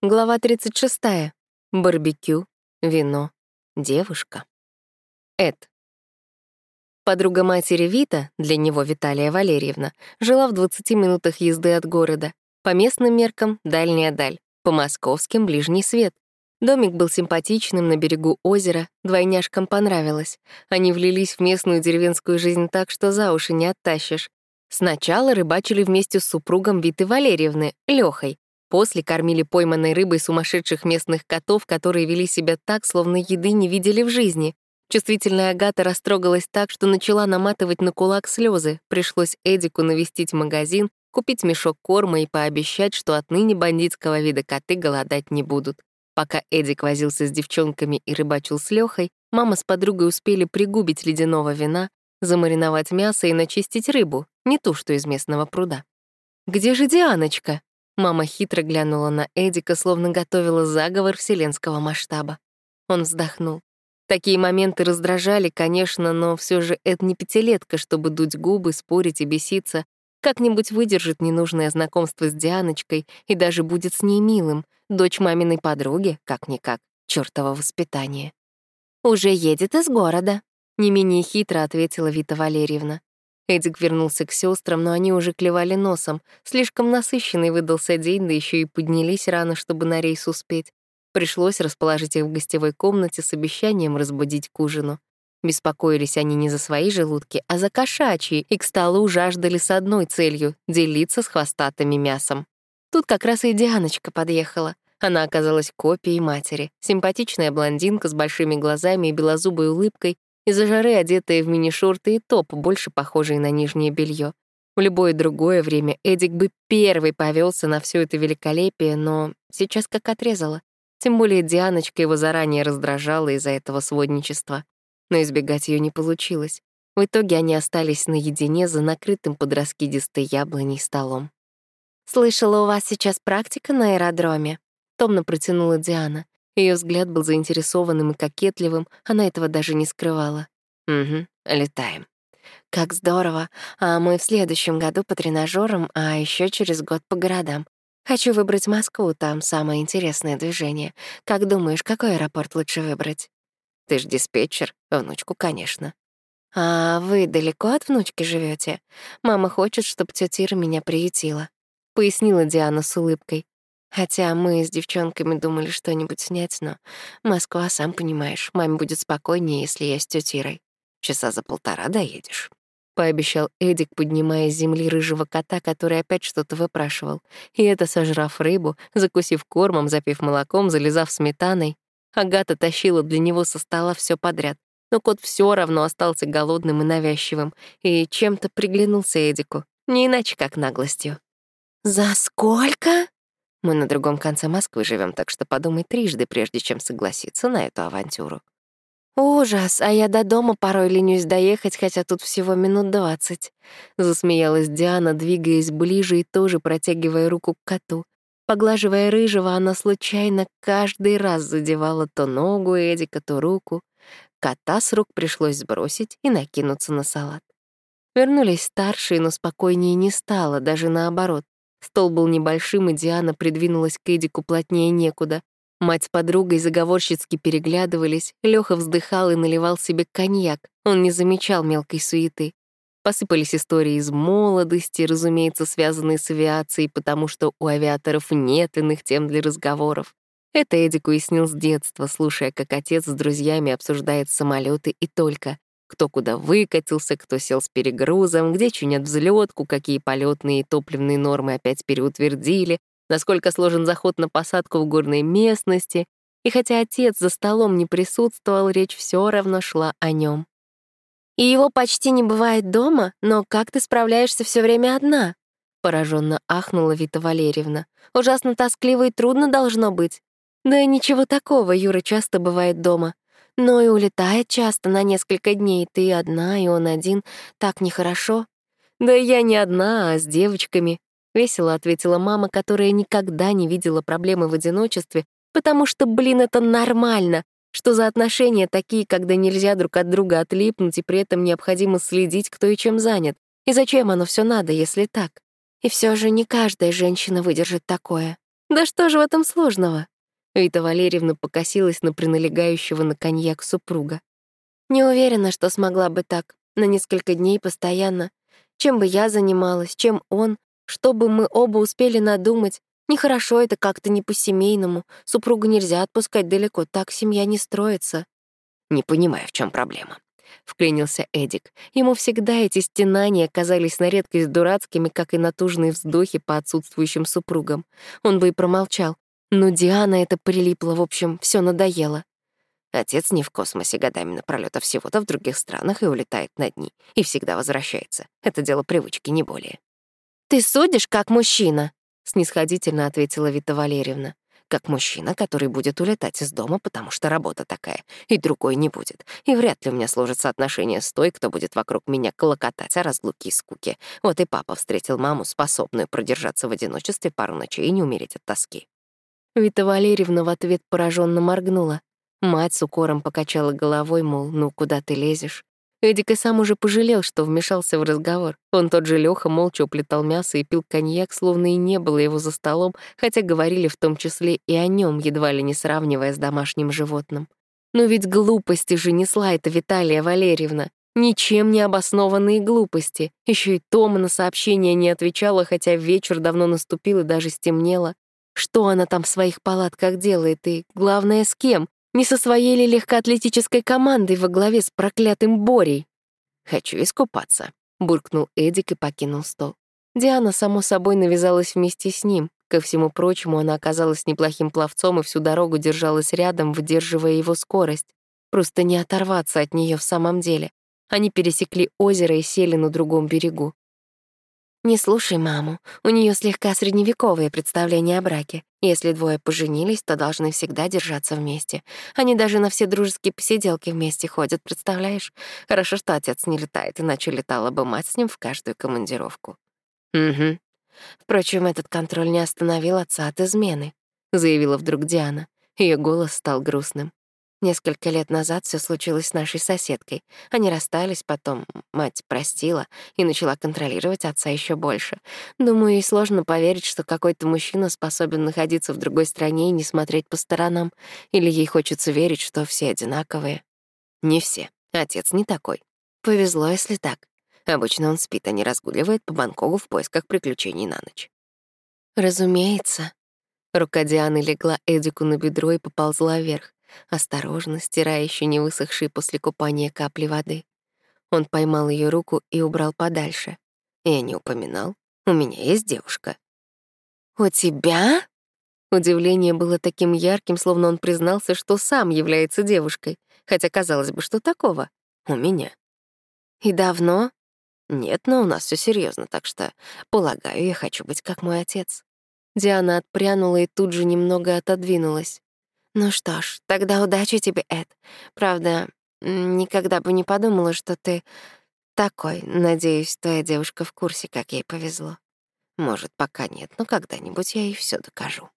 Глава 36. Барбекю, вино, девушка. Эд. Подруга матери Вита, для него Виталия Валерьевна, жила в 20 минутах езды от города. По местным меркам — дальняя даль, по московским — ближний свет. Домик был симпатичным на берегу озера, двойняшкам понравилось. Они влились в местную деревенскую жизнь так, что за уши не оттащишь. Сначала рыбачили вместе с супругом Виты Валерьевны, Лёхой, После кормили пойманной рыбой сумасшедших местных котов, которые вели себя так, словно еды не видели в жизни. Чувствительная Агата растрогалась так, что начала наматывать на кулак слезы. Пришлось Эдику навестить магазин, купить мешок корма и пообещать, что отныне бандитского вида коты голодать не будут. Пока Эдик возился с девчонками и рыбачил с Лёхой, мама с подругой успели пригубить ледяного вина, замариновать мясо и начистить рыбу, не ту, что из местного пруда. «Где же Дианочка?» Мама хитро глянула на Эдика, словно готовила заговор вселенского масштаба. Он вздохнул. Такие моменты раздражали, конечно, но все же Эд не пятилетка, чтобы дуть губы, спорить и беситься. Как-нибудь выдержит ненужное знакомство с Дианочкой и даже будет с ней милым. Дочь маминой подруги, как-никак, чёртово воспитание. «Уже едет из города», — не менее хитро ответила Вита Валерьевна. Эдик вернулся к сестрам, но они уже клевали носом. Слишком насыщенный выдался день, да еще и поднялись рано, чтобы на рейс успеть. Пришлось расположить их в гостевой комнате с обещанием разбудить к ужину. Беспокоились они не за свои желудки, а за кошачьи, и к столу жаждали с одной целью — делиться с хвостатыми мясом. Тут как раз и Дианочка подъехала. Она оказалась копией матери. Симпатичная блондинка с большими глазами и белозубой улыбкой, из-за жары одетая в мини-шорты и топ, больше похожий на нижнее белье. В любое другое время Эдик бы первый повелся на все это великолепие, но сейчас как отрезало. Тем более Дианочка его заранее раздражала из-за этого сводничества. Но избегать ее не получилось. В итоге они остались наедине за накрытым под раскидистой яблоней столом. «Слышала, у вас сейчас практика на аэродроме?» — томно протянула Диана. Ее взгляд был заинтересованным и кокетливым, она этого даже не скрывала. «Угу, летаем». «Как здорово! А мы в следующем году по тренажерам, а еще через год по городам. Хочу выбрать Москву, там самое интересное движение. Как думаешь, какой аэропорт лучше выбрать?» «Ты ж диспетчер, внучку, конечно». «А вы далеко от внучки живете? Мама хочет, чтобы тетя Ира меня приютила», — пояснила Диана с улыбкой. Хотя мы с девчонками думали что-нибудь снять, но Москва, сам понимаешь, маме будет спокойнее, если я с Ирой. Часа за полтора доедешь. Пообещал Эдик, поднимая с земли рыжего кота, который опять что-то выпрашивал. И это сожрав рыбу, закусив кормом, запив молоком, залезав сметаной. Агата тащила для него со стола все подряд. Но кот все равно остался голодным и навязчивым, и чем-то приглянулся Эдику, не иначе как наглостью. «За сколько?» Мы на другом конце Москвы живем, так что подумай трижды, прежде чем согласиться на эту авантюру. «Ужас, а я до дома порой ленюсь доехать, хотя тут всего минут двадцать», — засмеялась Диана, двигаясь ближе и тоже протягивая руку к коту. Поглаживая рыжего, она случайно каждый раз задевала то ногу Эдика, то руку. Кота с рук пришлось сбросить и накинуться на салат. Вернулись старшие, но спокойнее не стало, даже наоборот. Стол был небольшим, и Диана придвинулась к Эдику плотнее некуда. Мать с подругой заговорщицки переглядывались, Лёха вздыхал и наливал себе коньяк, он не замечал мелкой суеты. Посыпались истории из молодости, разумеется, связанные с авиацией, потому что у авиаторов нет иных тем для разговоров. Это Эдик уяснил с детства, слушая, как отец с друзьями обсуждает самолеты и только. Кто куда выкатился, кто сел с перегрузом, где чинят взлетку, какие полетные и топливные нормы опять переутвердили, насколько сложен заход на посадку в горной местности. И хотя отец за столом не присутствовал, речь все равно шла о нем. «И его почти не бывает дома, но как ты справляешься все время одна?» Пораженно ахнула Вита Валерьевна. «Ужасно тоскливо и трудно должно быть». «Да ничего такого, Юра часто бывает дома. Но и улетает часто на несколько дней. Ты одна, и он один. Так нехорошо. Да я не одна, а с девочками. Весело ответила мама, которая никогда не видела проблемы в одиночестве, потому что, блин, это нормально. Что за отношения такие, когда нельзя друг от друга отлипнуть, и при этом необходимо следить, кто и чем занят? И зачем оно все надо, если так? И все же не каждая женщина выдержит такое. Да что же в этом сложного? Вита Валерьевна покосилась на приналегающего на коньяк супруга. Не уверена, что смогла бы так, на несколько дней постоянно. Чем бы я занималась, чем он, что бы мы оба успели надумать. Нехорошо это как-то не по-семейному. Супругу нельзя отпускать далеко, так семья не строится. Не понимаю, в чем проблема. — вклинился Эдик. Ему всегда эти стенания казались на редкость дурацкими, как и натужные вздохи по отсутствующим супругам. Он бы и промолчал. Но Диана это прилипла, в общем, все надоело. Отец не в космосе годами напролёт, а всего-то в других странах и улетает на дни. И всегда возвращается. Это дело привычки, не более. «Ты судишь, как мужчина», — снисходительно ответила Вита Валерьевна как мужчина, который будет улетать из дома, потому что работа такая, и другой не будет. И вряд ли у меня сложатся отношения с той, кто будет вокруг меня клокотать о разлуке и скуке. Вот и папа встретил маму, способную продержаться в одиночестве пару ночей и не умереть от тоски. Вита Валерьевна в ответ пораженно моргнула. Мать с укором покачала головой, мол, ну куда ты лезешь? Эдик и сам уже пожалел, что вмешался в разговор. Он тот же Лёха молча уплетал мясо и пил коньяк, словно и не было его за столом, хотя говорили в том числе и о нем, едва ли не сравнивая с домашним животным. Но ведь глупости же несла эта Виталия Валерьевна. Ничем не обоснованные глупости. Еще и Тома на сообщение не отвечала, хотя вечер давно наступил и даже стемнело. Что она там в своих палатках делает и, главное, с кем? Не со своей ли легкоатлетической командой во главе с проклятым Борей? «Хочу искупаться», — буркнул Эдик и покинул стол. Диана, само собой, навязалась вместе с ним. Ко всему прочему, она оказалась неплохим пловцом и всю дорогу держалась рядом, выдерживая его скорость. Просто не оторваться от нее в самом деле. Они пересекли озеро и сели на другом берегу. Не слушай маму. У нее слегка средневековое представление о браке. Если двое поженились, то должны всегда держаться вместе. Они даже на все дружеские посиделки вместе ходят, представляешь? Хорошо, что отец не летает, иначе летала бы мать с ним в каждую командировку. Угу. Впрочем, этот контроль не остановил отца от измены, заявила вдруг Диана. Ее голос стал грустным. Несколько лет назад все случилось с нашей соседкой. Они расстались, потом мать простила и начала контролировать отца еще больше. Думаю, ей сложно поверить, что какой-то мужчина способен находиться в другой стране и не смотреть по сторонам. Или ей хочется верить, что все одинаковые. Не все. Отец не такой. Повезло, если так. Обычно он спит, а не разгуливает по Бангкоку в поисках приключений на ночь. Разумеется. Рука Дианы легла Эдику на бедро и поползла вверх осторожно стирая еще не высохшие после купания капли воды. Он поймал ее руку и убрал подальше. Я не упоминал. У меня есть девушка. «У тебя?» Удивление было таким ярким, словно он признался, что сам является девушкой. Хотя, казалось бы, что такого? У меня. И давно? Нет, но у нас все серьезно, так что, полагаю, я хочу быть как мой отец. Диана отпрянула и тут же немного отодвинулась. Ну что ж, тогда удачи тебе, Эд. Правда, никогда бы не подумала, что ты такой. Надеюсь, твоя девушка в курсе, как ей повезло. Может, пока нет, но когда-нибудь я ей все докажу.